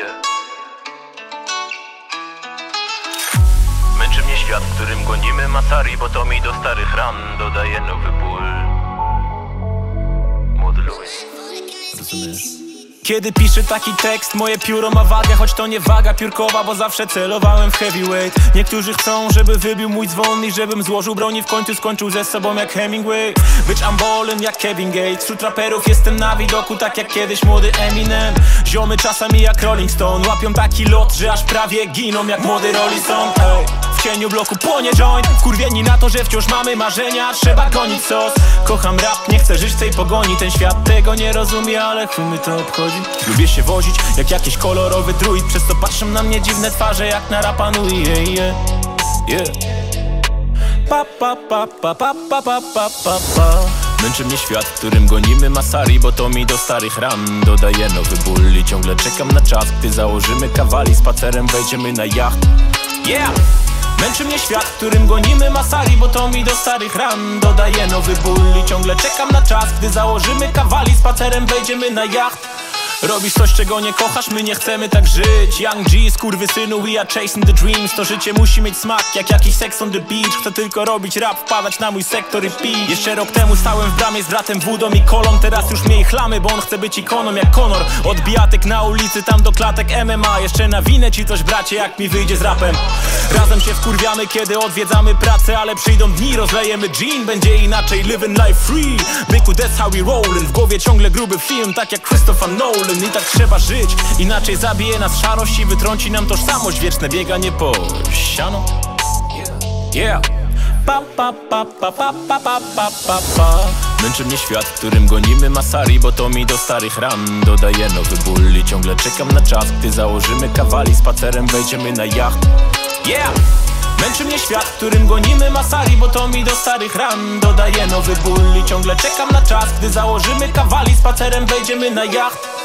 siebie. Męczy mnie świat, w którym gonimy Masari, bo to mi do starych ran dodaje nowy ból. Modluj. Rozumiesz? Kiedy piszę taki tekst, moje pióro ma wagę Choć to nie waga piórkowa, bo zawsze celowałem w heavyweight. Niektórzy chcą, żeby wybił mój dzwon I żebym złożył broni w końcu skończył ze sobą jak Hemingway. Być ballin' jak Kevin Gates. Wśród raperów jestem na widoku, tak jak kiedyś młody Eminem. Ziomy czasami jak Rolling Stone. Łapią taki lot, że aż prawie giną jak młody Rollison Ej, W cieniu bloku płonie joint. Wkurwieni na to, że wciąż mamy marzenia. Trzeba gonić sos. Kocham rap, nie chcę żyć w tej pogoni. Ten świat tego nie rozumie, ale chuj to obchodzi Lubię się wozić jak jakiś kolorowy druid. Przez to patrzą na mnie dziwne twarze jak na rapa Nui yeah, yeah, yeah. Pa pa pa pa pa pa pa pa pa pa. Męczy mnie świat, w którym gonimy Masari Bo to mi do starych ran dodaje nowy ból. I ciągle czekam na czas, gdy założymy kawali. Spacerem wejdziemy na jacht. Yeah! Męczy mnie świat, w którym gonimy Masari Bo to mi do starych ran dodaje nowy ból. I ciągle czekam na czas, gdy założymy kawali. Spacerem wejdziemy na jacht Robisz coś, czego nie kochasz, my nie chcemy tak żyć. Young G, synu, we are chasing the dreams. To życie musi mieć smak, jak jakiś sex on the beach. Chcę tylko robić rap, wpadać na mój sektor i pić. Jeszcze rok temu stałem w bramie z bratem Wudą i Kolą. Teraz już mnie chlamy, bo on chce być ikoną jak Conor Od bijatek na ulicy, tam do klatek MMA Jeszcze nawinę ci coś bracie, jak mi wyjdzie z rapem. Razem się wkurwiamy, kiedy odwiedzamy pracę Ale przyjdą dni, rozlejemy gin, będzie inaczej Living life free, byku that's how we rollin' W głowie ciągle gruby film, tak jak Christopher Nolan i tak trzeba żyć. Inaczej zabije nas szarość i wytrąci nam tożsamość. Wieczne bieganie po siano Yeah. Pa pa pa pa pa pa pa pa pa pa. Męczy mnie świat, w którym gonimy Masari Bo to mi do starych ran dodaje nowy ból. I ciągle czekam na czas, gdy założymy kawali. Spacerem wejdziemy na jacht. Yeah! Męczy mnie świat, w którym gonimy Masari Bo to mi do starych ran dodaje nowy ból. I ciągle czekam na czas, gdy założymy kawali. Spacerem wejdziemy na jacht